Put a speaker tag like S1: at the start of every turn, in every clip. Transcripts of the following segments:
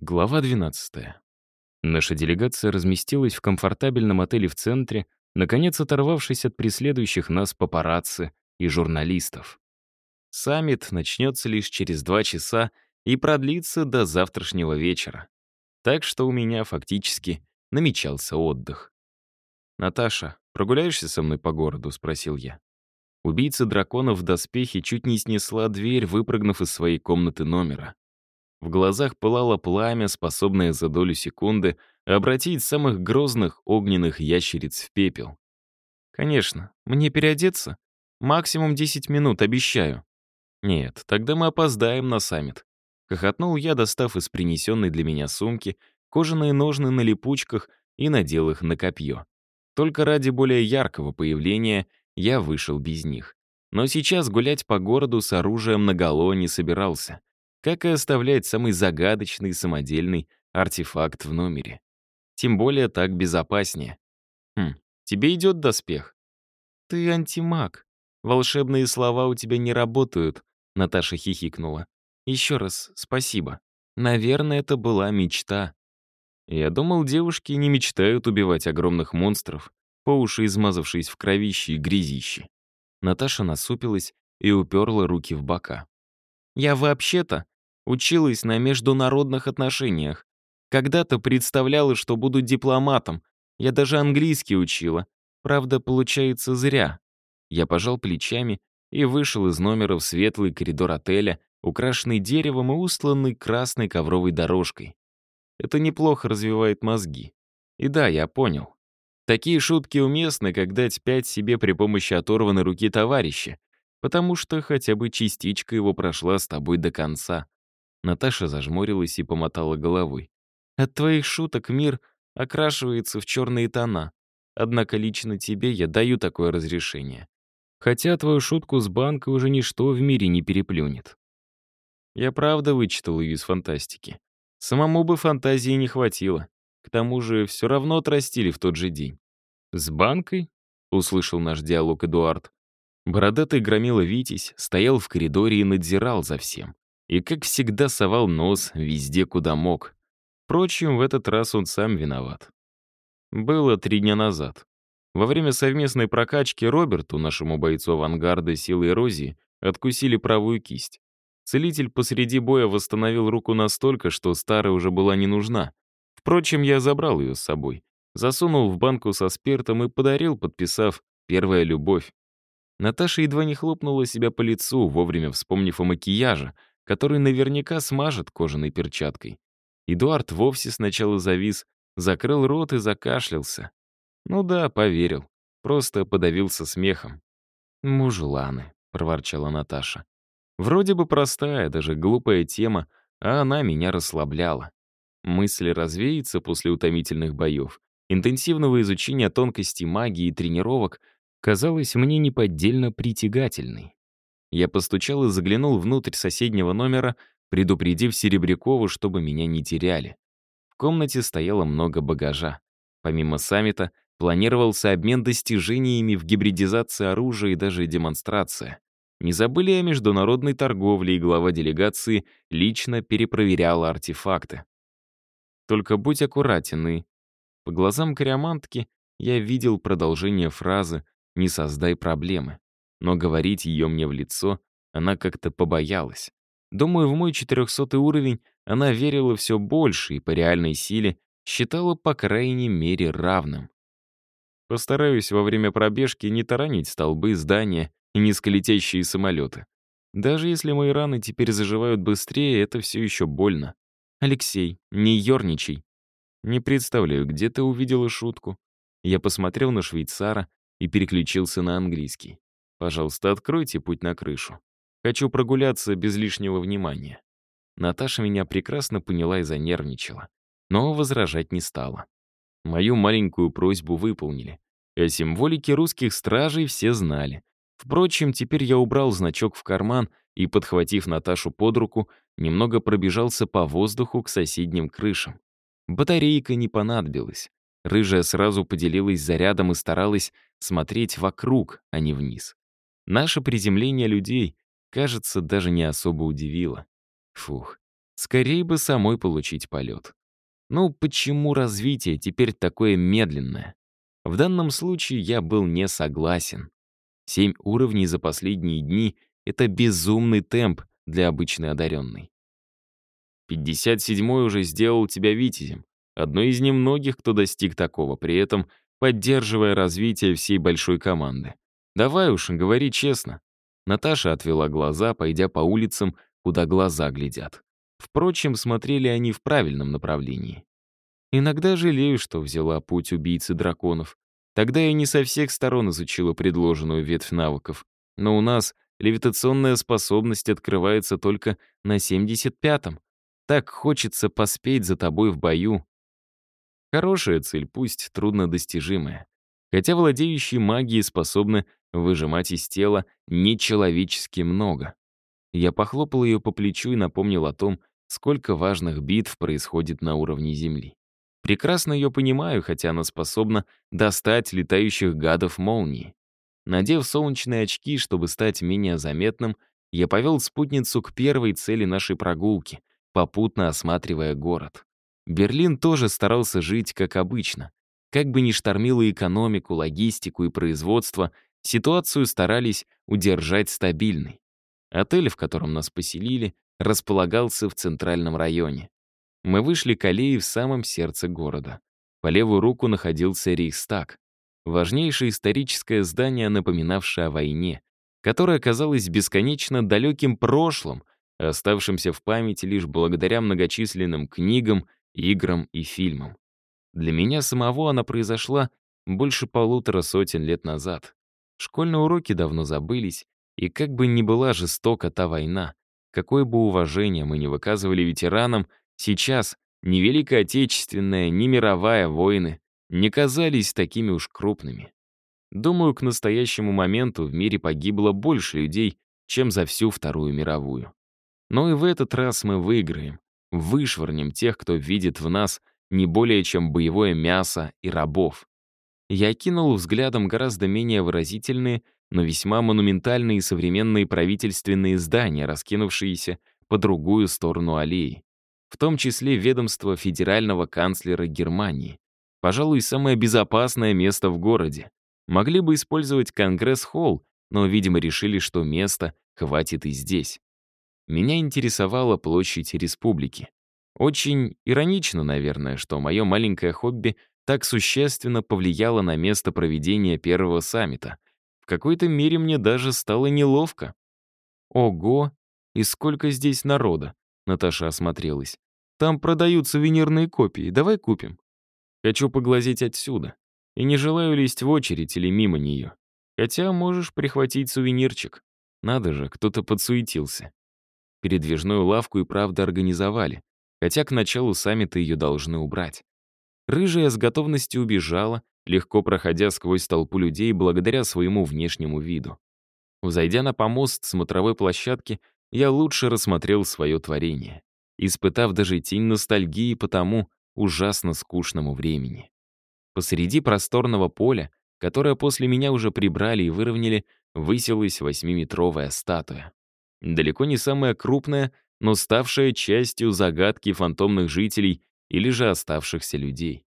S1: Глава 12. Наша делегация разместилась в комфортабельном отеле в центре, наконец оторвавшись от преследующих нас папарацци и журналистов. Саммит начнется лишь через два часа и продлится до завтрашнего вечера. Так что у меня фактически намечался отдых. «Наташа, прогуляешься со мной по городу?» — спросил я. Убийца драконов в доспехе чуть не снесла дверь, выпрыгнув из своей комнаты номера. В глазах пылало пламя, способное за долю секунды обратить самых грозных огненных ящериц в пепел. «Конечно. Мне переодеться? Максимум 10 минут, обещаю». «Нет, тогда мы опоздаем на саммит». Хохотнул я, достав из принесенной для меня сумки кожаные ножны на липучках и надел их на копье. Только ради более яркого появления я вышел без них. Но сейчас гулять по городу с оружием наголо не собирался как и оставлять самый загадочный самодельный артефакт в номере. Тем более так безопаснее. Хм, тебе идет доспех? Ты антимаг. Волшебные слова у тебя не работают, Наташа хихикнула. Еще раз спасибо. Наверное, это была мечта. Я думал, девушки не мечтают убивать огромных монстров, по уши измазавшись в кровище и грязище. Наташа насупилась и уперла руки в бока. Я вообще-то Училась на международных отношениях. Когда-то представляла, что буду дипломатом. Я даже английский учила. Правда, получается зря. Я пожал плечами и вышел из номера в светлый коридор отеля, украшенный деревом и устланный красной ковровой дорожкой. Это неплохо развивает мозги. И да, я понял. Такие шутки уместны, как дать себе при помощи оторванной руки товарища, потому что хотя бы частичка его прошла с тобой до конца. Наташа зажмурилась и помотала головой. «От твоих шуток мир окрашивается в черные тона. Однако лично тебе я даю такое разрешение. Хотя твою шутку с банкой уже ничто в мире не переплюнет». Я правда вычитал ее из фантастики. Самому бы фантазии не хватило. К тому же все равно отрастили в тот же день. «С банкой?» — услышал наш диалог Эдуард. Бородатый громила Витязь стоял в коридоре и надзирал за всем и, как всегда, совал нос везде, куда мог. Впрочем, в этот раз он сам виноват. Было три дня назад. Во время совместной прокачки Роберту, нашему бойцу авангарда силы эрозии, откусили правую кисть. Целитель посреди боя восстановил руку настолько, что старая уже была не нужна. Впрочем, я забрал ее с собой, засунул в банку со спиртом и подарил, подписав «Первая любовь». Наташа едва не хлопнула себя по лицу, вовремя вспомнив о макияже, который наверняка смажет кожаной перчаткой. Эдуард вовсе сначала завис, закрыл рот и закашлялся. Ну да, поверил. Просто подавился смехом. «Мужланы», — проворчала Наташа. Вроде бы простая, даже глупая тема, а она меня расслабляла. Мысли развеяться после утомительных боев, интенсивного изучения тонкостей магии и тренировок казалась мне неподдельно притягательной. Я постучал и заглянул внутрь соседнего номера, предупредив Серебрякову, чтобы меня не теряли. В комнате стояло много багажа. Помимо саммита, планировался обмен достижениями в гибридизации оружия и даже демонстрация. Не забыли о международной торговле, и глава делегации лично перепроверяла артефакты. Только будь аккуратен и... По глазам кориамантки я видел продолжение фразы «не создай проблемы» но говорить ее мне в лицо она как-то побоялась. Думаю, в мой 400 уровень она верила все больше и по реальной силе считала по крайней мере равным. Постараюсь во время пробежки не таранить столбы, здания и низколетящие самолеты. Даже если мои раны теперь заживают быстрее, это все еще больно. Алексей, не ерничай. Не представляю, где ты увидела шутку. Я посмотрел на швейцара и переключился на английский. Пожалуйста, откройте путь на крышу. Хочу прогуляться без лишнего внимания». Наташа меня прекрасно поняла и занервничала, но возражать не стала. Мою маленькую просьбу выполнили. О символике русских стражей все знали. Впрочем, теперь я убрал значок в карман и, подхватив Наташу под руку, немного пробежался по воздуху к соседним крышам. Батарейка не понадобилась. Рыжая сразу поделилась зарядом и старалась смотреть вокруг, а не вниз. Наше приземление людей, кажется, даже не особо удивило. Фух. Скорее бы самой получить полет. Ну, почему развитие теперь такое медленное? В данном случае я был не согласен. Семь уровней за последние дни — это безумный темп для обычной одаренной. 57-й уже сделал тебя витязем, одной из немногих, кто достиг такого, при этом поддерживая развитие всей большой команды. Давай уж, говори честно. Наташа отвела глаза, пойдя по улицам, куда глаза глядят. Впрочем, смотрели они в правильном направлении. Иногда жалею, что взяла путь убийцы драконов. Тогда я не со всех сторон изучила предложенную ветвь навыков. Но у нас левитационная способность открывается только на 75-м. Так хочется поспеть за тобой в бою. Хорошая цель, пусть труднодостижимая. Хотя владеющие магией способны выжимать из тела нечеловечески много. Я похлопал ее по плечу и напомнил о том, сколько важных битв происходит на уровне Земли. Прекрасно ее понимаю, хотя она способна достать летающих гадов молнии. Надев солнечные очки, чтобы стать менее заметным, я повел спутницу к первой цели нашей прогулки, попутно осматривая город. Берлин тоже старался жить как обычно. Как бы ни штормило экономику, логистику и производство, ситуацию старались удержать стабильной. Отель, в котором нас поселили, располагался в центральном районе. Мы вышли к аллее в самом сердце города. По левую руку находился Рейхстаг, важнейшее историческое здание, напоминавшее о войне, которое казалось бесконечно далеким прошлым, оставшимся в памяти лишь благодаря многочисленным книгам, играм и фильмам. Для меня самого она произошла больше полутора сотен лет назад. Школьные уроки давно забылись, и как бы ни была жестока та война, какое бы уважение мы ни выказывали ветеранам, сейчас ни Великая Отечественная, ни мировая войны не казались такими уж крупными. Думаю, к настоящему моменту в мире погибло больше людей, чем за всю Вторую мировую. Но и в этот раз мы выиграем, вышвырнем тех, кто видит в нас не более чем боевое мясо и рабов. Я кинул взглядом гораздо менее выразительные, но весьма монументальные современные правительственные здания, раскинувшиеся по другую сторону аллеи. В том числе ведомство федерального канцлера Германии. Пожалуй, самое безопасное место в городе. Могли бы использовать Конгресс-холл, но, видимо, решили, что места хватит и здесь. Меня интересовала площадь республики. Очень иронично, наверное, что мое маленькое хобби так существенно повлияло на место проведения первого саммита. В какой-то мере мне даже стало неловко. «Ого! И сколько здесь народа!» Наташа осмотрелась. «Там продают сувенирные копии. Давай купим». Хочу поглазеть отсюда. И не желаю лезть в очередь или мимо нее. Хотя можешь прихватить сувенирчик. Надо же, кто-то подсуетился. Передвижную лавку и правда организовали, хотя к началу саммита ее должны убрать. Рыжая с готовностью убежала, легко проходя сквозь толпу людей благодаря своему внешнему виду. Взойдя на помост смотровой площадки, я лучше рассмотрел свое творение, испытав даже тень ностальгии по тому ужасно скучному времени. Посреди просторного поля, которое после меня уже прибрали и выровняли, высилась восьмиметровая статуя. Далеко не самая крупная, но ставшая частью загадки фантомных жителей или же оставшихся людей.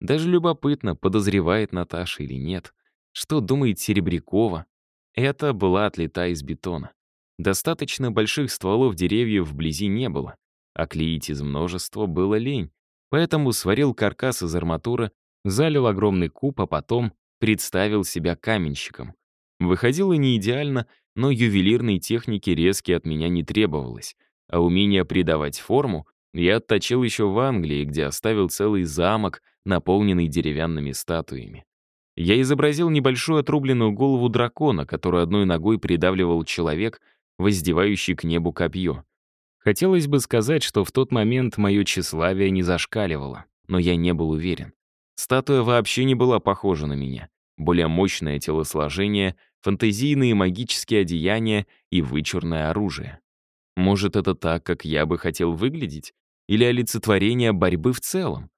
S1: Даже любопытно, подозревает Наташа или нет. Что думает Серебрякова? Это была отлита из бетона. Достаточно больших стволов деревьев вблизи не было, а клеить из множества было лень. Поэтому сварил каркас из арматуры, залил огромный куб, а потом представил себя каменщиком. Выходило не идеально, но ювелирной техники резки от меня не требовалось, а умение придавать форму я отточил еще в Англии, где оставил целый замок, наполненный деревянными статуями. Я изобразил небольшую отрубленную голову дракона, которую одной ногой придавливал человек, воздевающий к небу копье. Хотелось бы сказать, что в тот момент мое тщеславие не зашкаливало, но я не был уверен. Статуя вообще не была похожа на меня. Более мощное телосложение, фантазийные магические одеяния и вычурное оружие. Может, это так, как я бы хотел выглядеть? Или олицетворение борьбы в целом.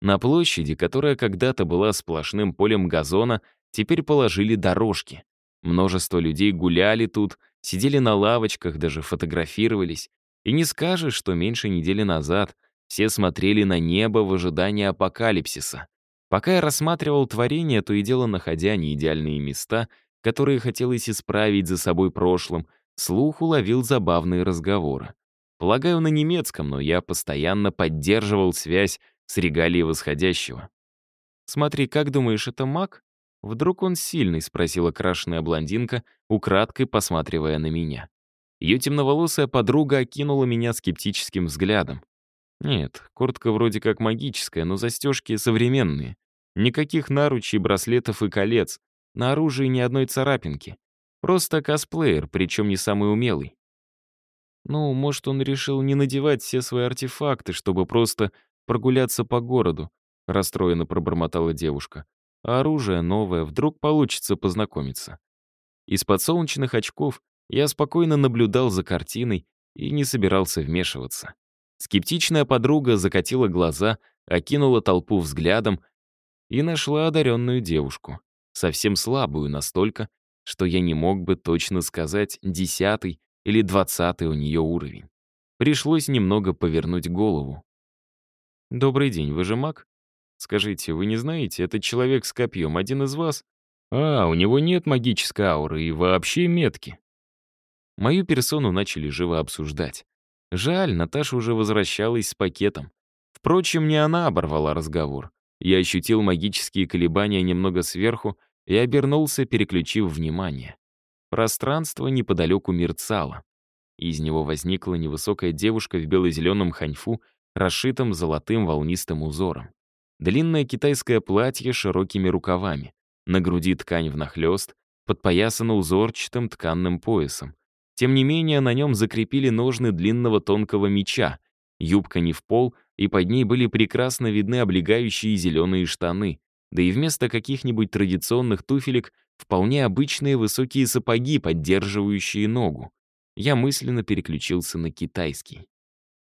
S1: На площади, которая когда-то была сплошным полем газона, теперь положили дорожки. Множество людей гуляли тут, сидели на лавочках, даже фотографировались. И не скажешь, что меньше недели назад все смотрели на небо в ожидании апокалипсиса. Пока я рассматривал творение, то и дело находя неидеальные места, которые хотелось исправить за собой прошлым, слух уловил забавные разговоры. Полагаю, на немецком, но я постоянно поддерживал связь с регалией восходящего. «Смотри, как думаешь, это маг?» «Вдруг он сильный?» — спросила крашеная блондинка, украдкой посматривая на меня. Ее темноволосая подруга окинула меня скептическим взглядом. Нет, куртка вроде как магическая, но застежки современные. Никаких наручей, браслетов и колец. На оружии ни одной царапинки. Просто косплеер, причем не самый умелый. Ну, может, он решил не надевать все свои артефакты, чтобы просто прогуляться по городу, расстроенно пробормотала девушка. А оружие новое, вдруг получится познакомиться. Из-под солнечных очков я спокойно наблюдал за картиной и не собирался вмешиваться. Скептичная подруга закатила глаза, окинула толпу взглядом и нашла одаренную девушку. Совсем слабую настолько, что я не мог бы точно сказать десятый или двадцатый у нее уровень. Пришлось немного повернуть голову. «Добрый день, вы же маг? Скажите, вы не знаете, этот человек с копьем один из вас? А, у него нет магической ауры и вообще метки». Мою персону начали живо обсуждать. Жаль, Наташа уже возвращалась с пакетом. Впрочем, не она оборвала разговор. Я ощутил магические колебания немного сверху и обернулся, переключив внимание. Пространство неподалеку мерцало. Из него возникла невысокая девушка в бело-зеленом ханьфу, расшитом золотым волнистым узором. Длинное китайское платье с широкими рукавами. На груди ткань внахлёст, подпоясана узорчатым тканным поясом. Тем не менее, на нем закрепили ножны длинного тонкого меча, юбка не в пол, и под ней были прекрасно видны облегающие зеленые штаны, да и вместо каких-нибудь традиционных туфелек Вполне обычные высокие сапоги, поддерживающие ногу. Я мысленно переключился на китайский.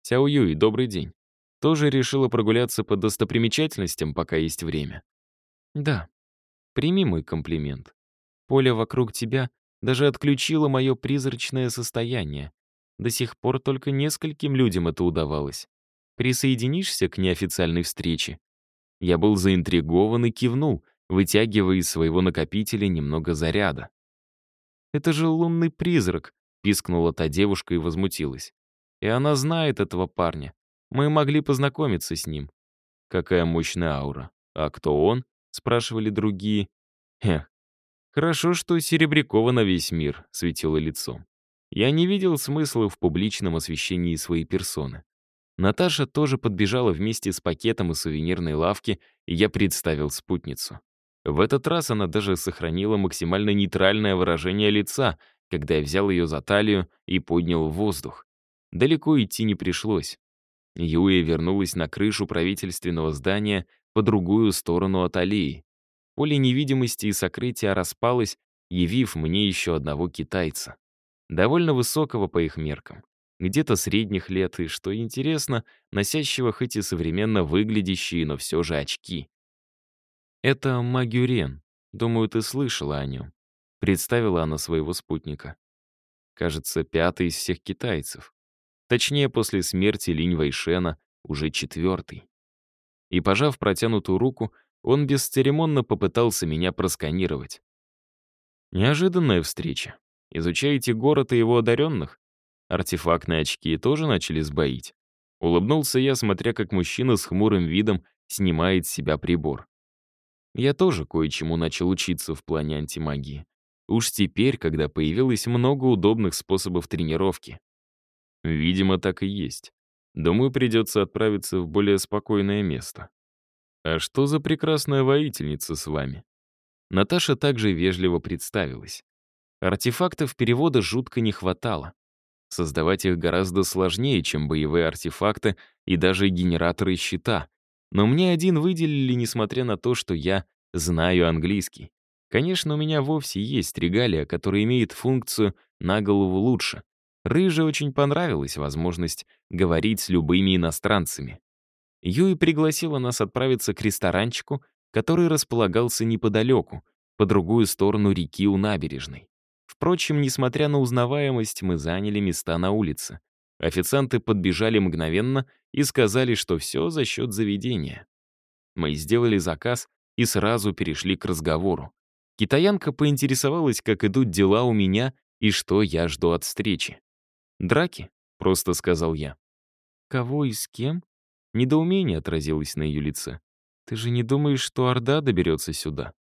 S1: Сяо Юй, добрый день. Тоже решила прогуляться по достопримечательностям, пока есть время? Да. Прими мой комплимент. Поле вокруг тебя даже отключило мое призрачное состояние. До сих пор только нескольким людям это удавалось. Присоединишься к неофициальной встрече? Я был заинтригован и кивнул — вытягивая из своего накопителя немного заряда. «Это же лунный призрак», — пискнула та девушка и возмутилась. «И она знает этого парня. Мы могли познакомиться с ним». «Какая мощная аура. А кто он?» — спрашивали другие. «Эх, хорошо, что Серебрякова на весь мир светило лицом. Я не видел смысла в публичном освещении своей персоны. Наташа тоже подбежала вместе с пакетом из сувенирной лавки, и я представил спутницу. В этот раз она даже сохранила максимально нейтральное выражение лица, когда я взял ее за талию и поднял в воздух. Далеко идти не пришлось. Юя вернулась на крышу правительственного здания по другую сторону от аллеи. Поле невидимости и сокрытия распалось, явив мне еще одного китайца. Довольно высокого по их меркам. Где-то средних лет и, что интересно, носящего хоть и современно выглядящие, но все же очки. «Это Магюрен. Думаю, ты слышала о нем», — представила она своего спутника. Кажется, пятый из всех китайцев. Точнее, после смерти Линь Вайшена уже четвертый. И, пожав протянутую руку, он бесцеремонно попытался меня просканировать. Неожиданная встреча. Изучаете город и его одаренных? Артефактные очки тоже начали сбоить. Улыбнулся я, смотря как мужчина с хмурым видом снимает с себя прибор. Я тоже кое-чему начал учиться в плане антимагии. Уж теперь, когда появилось много удобных способов тренировки. Видимо, так и есть. Думаю, придется отправиться в более спокойное место. А что за прекрасная воительница с вами? Наташа также вежливо представилась. Артефактов перевода жутко не хватало. Создавать их гораздо сложнее, чем боевые артефакты и даже генераторы щита, но мне один выделили, несмотря на то, что я знаю английский. Конечно, у меня вовсе есть регалия, которая имеет функцию на голову лучше. Рыже очень понравилась возможность говорить с любыми иностранцами. Юи пригласила нас отправиться к ресторанчику, который располагался неподалеку, по другую сторону реки у набережной. Впрочем, несмотря на узнаваемость, мы заняли места на улице. Официанты подбежали мгновенно и сказали, что все за счет заведения. Мы сделали заказ и сразу перешли к разговору. Китаянка поинтересовалась, как идут дела у меня и что я жду от встречи. «Драки», — просто сказал я. «Кого и с кем?» Недоумение отразилось на ее лице. «Ты же не думаешь, что Орда доберется сюда?»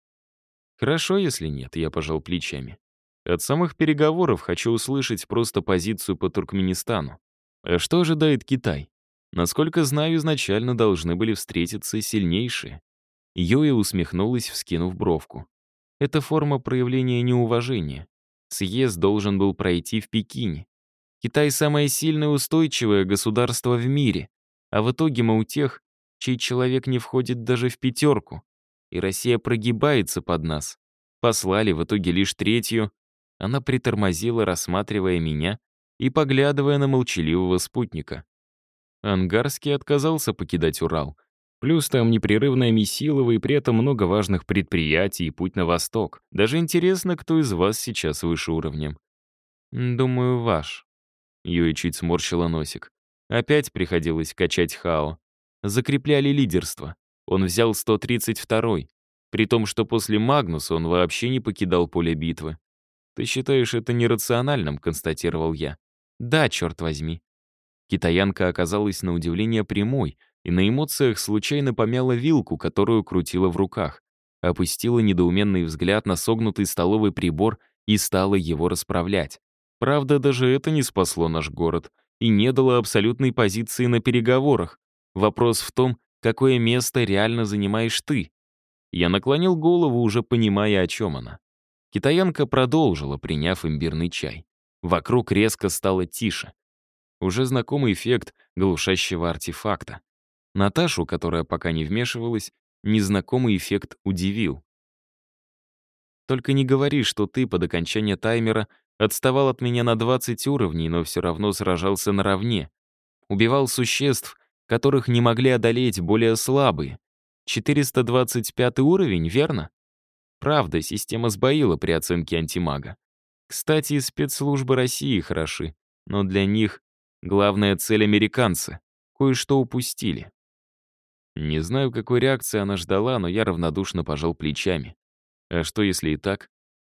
S1: «Хорошо, если нет», — я пожал плечами. «От самых переговоров хочу услышать просто позицию по Туркменистану. А что ожидает Китай? Насколько знаю, изначально должны были встретиться сильнейшие». Юя усмехнулась, вскинув бровку. «Это форма проявления неуважения. Съезд должен был пройти в Пекине. Китай — самое сильное устойчивое государство в мире, а в итоге мы у тех, чей человек не входит даже в пятерку и Россия прогибается под нас. Послали в итоге лишь третью. Она притормозила, рассматривая меня и поглядывая на молчаливого спутника. Ангарский отказался покидать Урал. Плюс там непрерывная Месилова и при этом много важных предприятий и путь на восток. Даже интересно, кто из вас сейчас выше уровнем. «Думаю, ваш». Юи чуть сморщила носик. Опять приходилось качать Хао. Закрепляли лидерство. Он взял 132-й, при том, что после Магнуса он вообще не покидал поле битвы. «Ты считаешь это нерациональным?» — констатировал я. «Да, черт возьми». Китаянка оказалась на удивление прямой и на эмоциях случайно помяла вилку, которую крутила в руках, опустила недоуменный взгляд на согнутый столовый прибор и стала его расправлять. Правда, даже это не спасло наш город и не дало абсолютной позиции на переговорах. Вопрос в том, какое место реально занимаешь ты. Я наклонил голову, уже понимая, о чем она. Китаянка продолжила, приняв имбирный чай. Вокруг резко стало тише. Уже знакомый эффект глушащего артефакта. Наташу, которая пока не вмешивалась, незнакомый эффект удивил. «Только не говори, что ты под окончание таймера отставал от меня на 20 уровней, но все равно сражался наравне. Убивал существ, которых не могли одолеть более слабые. 425 уровень, верно? Правда, система сбоила при оценке антимага. Кстати, спецслужбы России хороши, но для них главная цель американцы. Кое-что упустили. Не знаю, какой реакции она ждала, но я равнодушно пожал плечами. А что, если и так?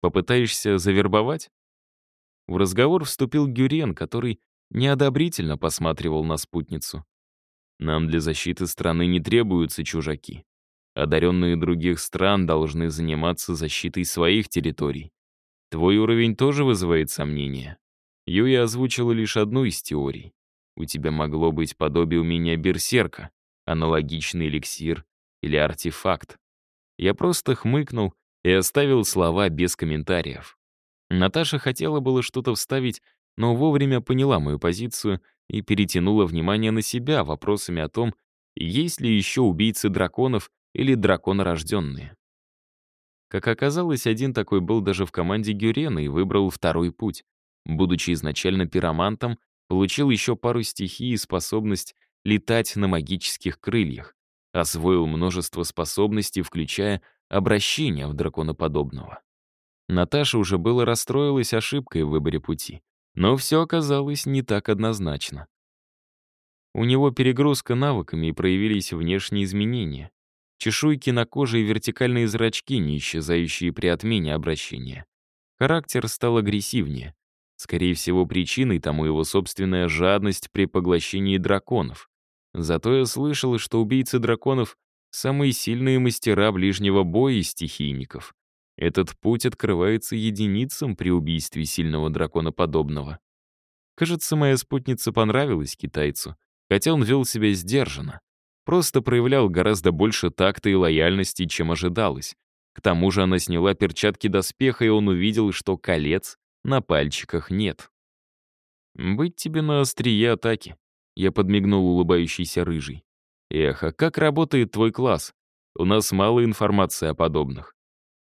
S1: Попытаешься завербовать? В разговор вступил Гюрен, который неодобрительно посматривал на спутницу. Нам для защиты страны не требуются чужаки. Одаренные других стран должны заниматься защитой своих территорий. Твой уровень тоже вызывает сомнения. Юя озвучила лишь одну из теорий. У тебя могло быть подобие умения берсерка, аналогичный эликсир или артефакт. Я просто хмыкнул и оставил слова без комментариев. Наташа хотела было что-то вставить, но вовремя поняла мою позицию — и перетянула внимание на себя вопросами о том, есть ли еще убийцы драконов или драконорожденные. Как оказалось, один такой был даже в команде Гюрена и выбрал второй путь. Будучи изначально пиромантом, получил еще пару стихий и способность летать на магических крыльях. Освоил множество способностей, включая обращение в драконоподобного. Наташа уже было расстроилась ошибкой в выборе пути. Но все оказалось не так однозначно. У него перегрузка навыками и проявились внешние изменения. Чешуйки на коже и вертикальные зрачки, не исчезающие при отмене обращения. Характер стал агрессивнее. Скорее всего, причиной тому его собственная жадность при поглощении драконов. Зато я слышал, что убийцы драконов — самые сильные мастера ближнего боя из стихийников. Этот путь открывается единицам при убийстве сильного дракона подобного. Кажется, моя спутница понравилась китайцу, хотя он вел себя сдержанно. Просто проявлял гораздо больше такта и лояльности, чем ожидалось. К тому же она сняла перчатки доспеха, и он увидел, что колец на пальчиках нет. «Быть тебе на острие атаки», — я подмигнул улыбающийся рыжий. «Эх, а как работает твой класс? У нас мало информации о подобных.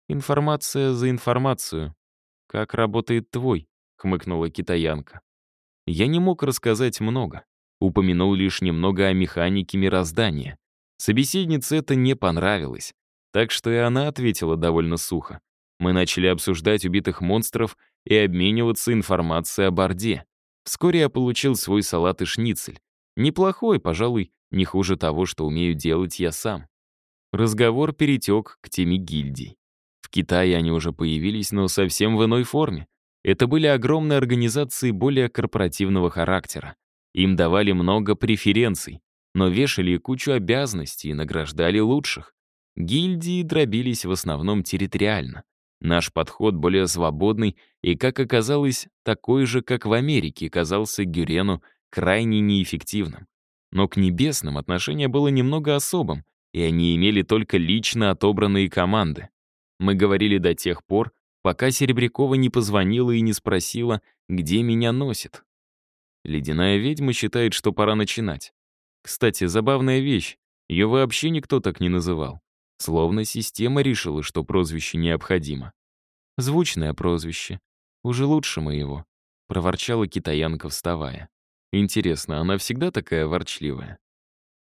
S1: Информация за информацию. Как работает твой? хмыкнула китаянка. Я не мог рассказать много. Упомянул лишь немного о механике мироздания. Собеседнице это не понравилось. Так что и она ответила довольно сухо. Мы начали обсуждать убитых монстров и обмениваться информацией о Борде. Вскоре я получил свой салат и шницель. Неплохой, пожалуй, не хуже того, что умею делать я сам. Разговор перетек к теме гильдий. В Китае они уже появились, но совсем в иной форме. Это были огромные организации более корпоративного характера. Им давали много преференций, но вешали кучу обязанностей и награждали лучших. Гильдии дробились в основном территориально. Наш подход более свободный и, как оказалось, такой же, как в Америке, казался Гюрену крайне неэффективным. Но к небесным отношение было немного особым, и они имели только лично отобранные команды. Мы говорили до тех пор, пока Серебрякова не позвонила и не спросила, где меня носит. Ледяная ведьма считает, что пора начинать. Кстати, забавная вещь, ее вообще никто так не называл. Словно система решила, что прозвище необходимо. Звучное прозвище. Уже лучше моего. Проворчала китаянка, вставая. Интересно, она всегда такая ворчливая?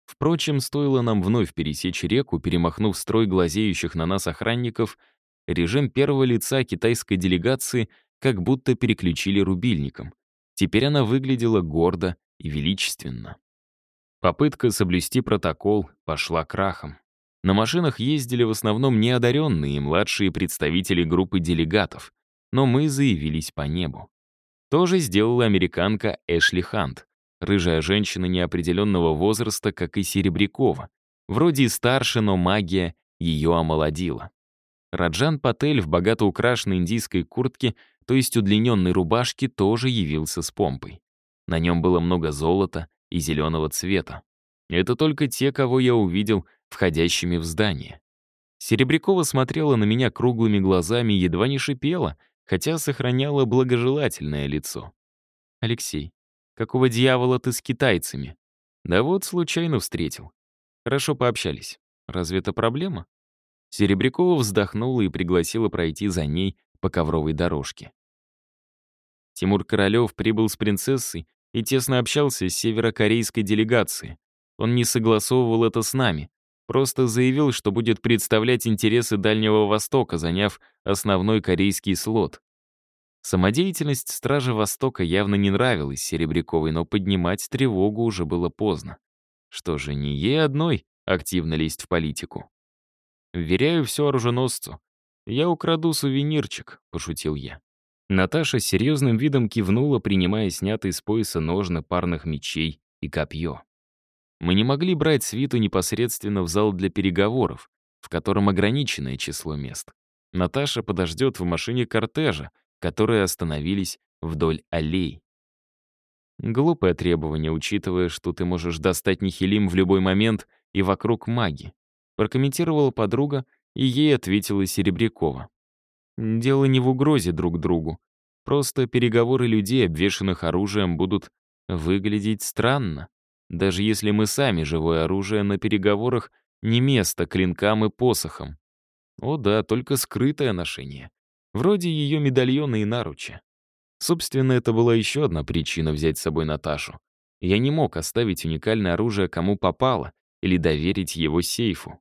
S1: Впрочем, стоило нам вновь пересечь реку, перемахнув строй глазеющих на нас охранников, режим первого лица китайской делегации как будто переключили рубильником. Теперь она выглядела гордо и величественно. Попытка соблюсти протокол пошла крахом. На машинах ездили в основном неодаренные и младшие представители группы делегатов, но мы заявились по небу. То же сделала американка Эшли Хант, рыжая женщина неопределенного возраста, как и Серебрякова. Вроде и старше, но магия ее омолодила. Раджан Патель в богато украшенной индийской куртке, то есть удлиненной рубашке, тоже явился с помпой. На нем было много золота и зеленого цвета. Это только те, кого я увидел входящими в здание. Серебрякова смотрела на меня круглыми глазами и едва не шипела, хотя сохраняла благожелательное лицо. «Алексей, какого дьявола ты с китайцами?» «Да вот, случайно встретил. Хорошо пообщались. Разве это проблема?» Серебрякова вздохнула и пригласила пройти за ней по ковровой дорожке. Тимур Королёв прибыл с принцессой и тесно общался с северокорейской делегацией. Он не согласовывал это с нами, просто заявил, что будет представлять интересы Дальнего Востока, заняв основной корейский слот. Самодеятельность Стражи Востока явно не нравилась Серебряковой, но поднимать тревогу уже было поздно. Что же, не ей одной активно лезть в политику. «Вверяю все оруженосцу. Я украду сувенирчик», — пошутил я. Наташа с серьезным видом кивнула, принимая снятые с пояса ножны парных мечей и копье. Мы не могли брать свиту непосредственно в зал для переговоров, в котором ограниченное число мест. Наташа подождет в машине кортежа, которые остановились вдоль аллей. Глупое требование, учитывая, что ты можешь достать Нихилим в любой момент и вокруг маги. Прокомментировала подруга, и ей ответила Серебрякова. Дело не в угрозе друг другу. Просто переговоры людей, обвешанных оружием, будут выглядеть странно. Даже если мы сами живое оружие на переговорах не место клинкам и посохам. О да, только скрытое ношение. Вроде ее медальона и наруча. Собственно, это была еще одна причина взять с собой Наташу. Я не мог оставить уникальное оружие кому попало или доверить его сейфу.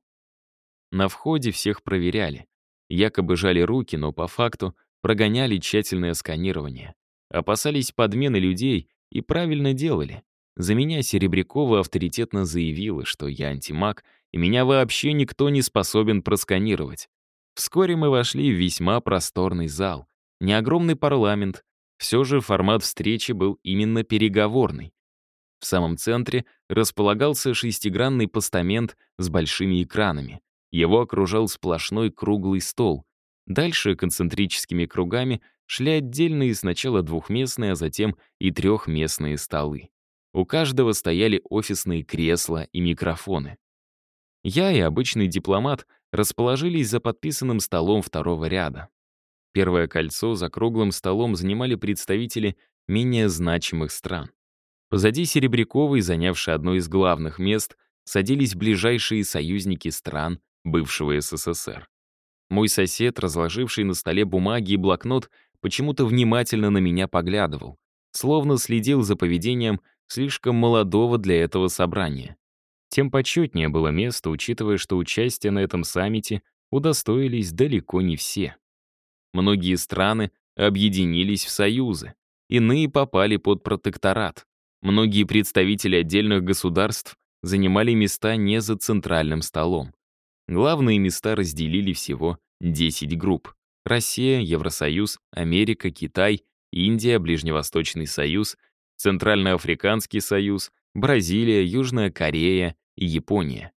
S1: На входе всех проверяли. Якобы жали руки, но по факту прогоняли тщательное сканирование. Опасались подмены людей и правильно делали. За меня Серебрякова авторитетно заявила, что я антимаг, и меня вообще никто не способен просканировать. Вскоре мы вошли в весьма просторный зал. Не огромный парламент, все же формат встречи был именно переговорный. В самом центре располагался шестигранный постамент с большими экранами. Его окружал сплошной круглый стол. Дальше концентрическими кругами шли отдельные сначала двухместные, а затем и трехместные столы. У каждого стояли офисные кресла и микрофоны. Я и обычный дипломат расположились за подписанным столом второго ряда. Первое кольцо за круглым столом занимали представители менее значимых стран. Позади Серебряковой, занявшей одно из главных мест, садились ближайшие союзники стран бывшего СССР. Мой сосед, разложивший на столе бумаги и блокнот, почему-то внимательно на меня поглядывал, словно следил за поведением слишком молодого для этого собрания. Тем почетнее было место, учитывая, что участие на этом саммите удостоились далеко не все. Многие страны объединились в союзы. иные попали под протекторат. Многие представители отдельных государств занимали места не за центральным столом. Главные места разделили всего 10 групп. Россия, Евросоюз, Америка, Китай, Индия, Ближневосточный союз, Центральноафриканский союз, Бразилия, Южная Корея и Япония.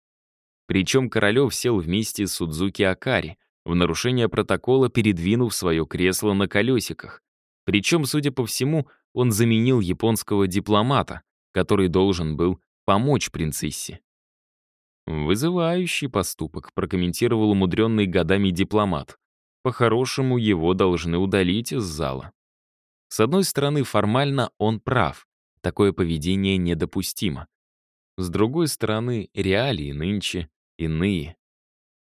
S1: Причем Королев сел вместе с Судзуки Акари, в нарушение протокола передвинув свое кресло на колесиках. Причем, судя по всему, он заменил японского дипломата, который должен был помочь принцессе. «Вызывающий поступок», — прокомментировал умудренный годами дипломат. «По-хорошему, его должны удалить из зала». С одной стороны, формально он прав. Такое поведение недопустимо. С другой стороны, реалии нынче иные.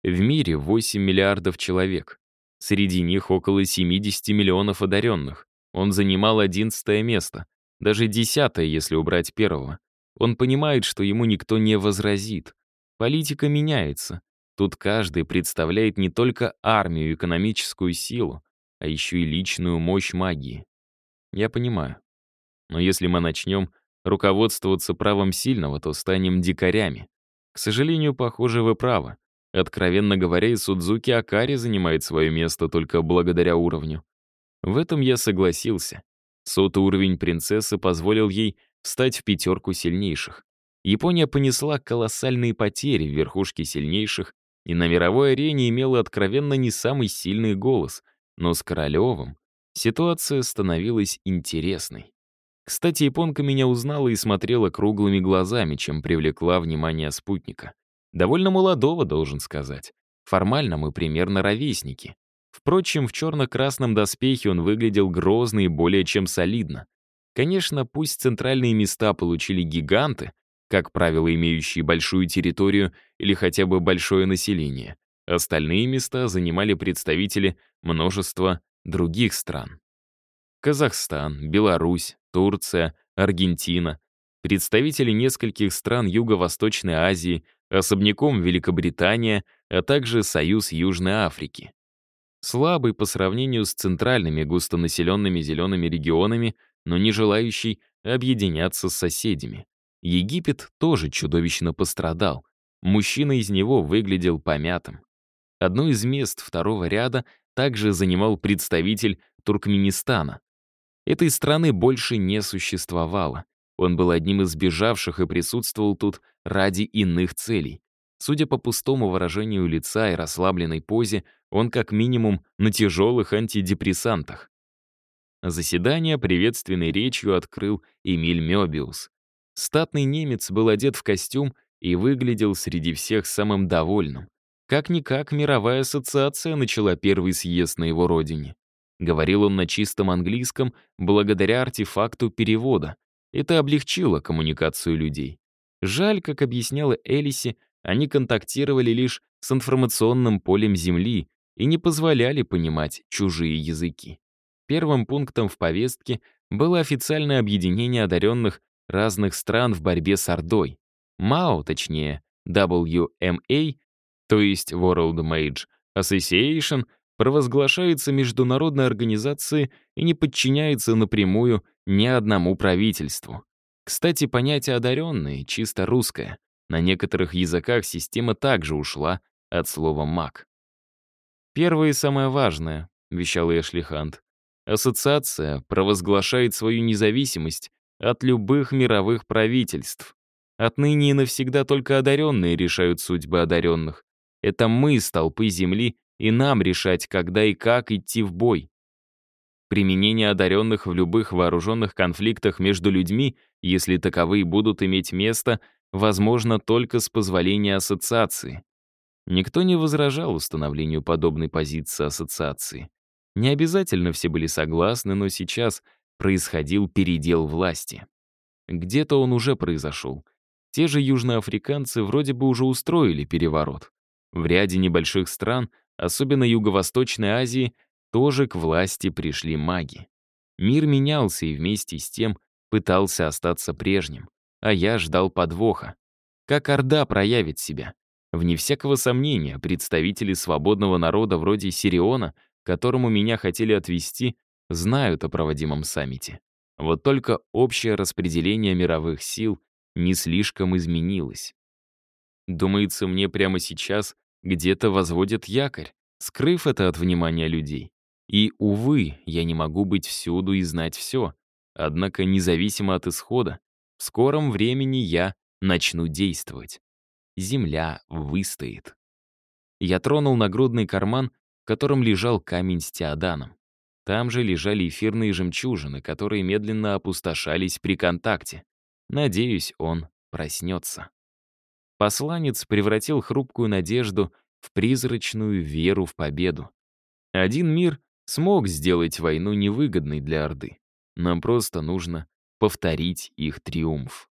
S1: В мире 8 миллиардов человек. Среди них около 70 миллионов одаренных. Он занимал 11 место, даже 10 если убрать первого. Он понимает, что ему никто не возразит. Политика меняется. Тут каждый представляет не только армию экономическую силу, а еще и личную мощь магии. Я понимаю. Но если мы начнем руководствоваться правом сильного, то станем дикарями. К сожалению, похоже, вы правы. Откровенно говоря, и Судзуки Акари занимает свое место только благодаря уровню. В этом я согласился. Сотый уровень принцессы позволил ей встать в пятерку сильнейших. Япония понесла колоссальные потери в верхушке сильнейших и на мировой арене имела откровенно не самый сильный голос, но с Королевым ситуация становилась интересной. Кстати, японка меня узнала и смотрела круглыми глазами, чем привлекла внимание спутника. Довольно молодого, должен сказать. Формально мы примерно ровесники. Впрочем, в черно-красном доспехе он выглядел грозно и более чем солидно. Конечно, пусть центральные места получили гиганты, как правило, имеющие большую территорию или хотя бы большое население. Остальные места занимали представители множества других стран. Казахстан, Беларусь, Турция, Аргентина, представители нескольких стран Юго-Восточной Азии, особняком Великобритания, а также Союз Южной Африки. Слабый по сравнению с центральными густонаселенными зелеными регионами, но не желающий объединяться с соседями. Египет тоже чудовищно пострадал. Мужчина из него выглядел помятым. Одно из мест второго ряда также занимал представитель Туркменистана. Этой страны больше не существовало. Он был одним из бежавших и присутствовал тут ради иных целей. Судя по пустому выражению лица и расслабленной позе, он как минимум на тяжелых антидепрессантах. Заседание приветственной речью открыл Эмиль Мёбиус. Статный немец был одет в костюм и выглядел среди всех самым довольным. Как-никак мировая ассоциация начала первый съезд на его родине. Говорил он на чистом английском благодаря артефакту перевода. Это облегчило коммуникацию людей. Жаль, как объясняла Элиси, они контактировали лишь с информационным полем Земли и не позволяли понимать чужие языки. Первым пунктом в повестке было официальное объединение одаренных разных стран в борьбе с Ордой. МАО, точнее, WMA, то есть World Mage Association, провозглашается международной организацией и не подчиняется напрямую ни одному правительству. Кстати, понятие «одаренный» чисто русское. На некоторых языках система также ушла от слова «маг». «Первое и самое важное», — вещал Эшли Хант, «ассоциация провозглашает свою независимость от любых мировых правительств. Отныне и навсегда только одаренные решают судьбы одаренных. Это мы, столпы Земли, и нам решать, когда и как идти в бой. Применение одаренных в любых вооруженных конфликтах между людьми, если таковые будут иметь место, возможно только с позволения ассоциации. Никто не возражал установлению подобной позиции ассоциации. Не обязательно все были согласны, но сейчас происходил передел власти. Где-то он уже произошел. Те же южноафриканцы вроде бы уже устроили переворот. В ряде небольших стран, особенно Юго-Восточной Азии, тоже к власти пришли маги. Мир менялся и вместе с тем пытался остаться прежним, а я ждал подвоха. Как Орда проявит себя? Вне всякого сомнения, представители свободного народа вроде Сириона, которому меня хотели отвести, знают о проводимом саммите. Вот только общее распределение мировых сил не слишком изменилось. Думается, мне прямо сейчас где-то возводят якорь, скрыв это от внимания людей. И, увы, я не могу быть всюду и знать все. Однако, независимо от исхода, в скором времени я начну действовать. Земля выстоит. Я тронул нагрудный карман, в котором лежал камень с теоданом. Там же лежали эфирные жемчужины, которые медленно опустошались при контакте. Надеюсь, он проснется. Посланец превратил хрупкую надежду в призрачную веру в победу. Один мир смог сделать войну невыгодной для Орды. Нам просто нужно повторить их триумф.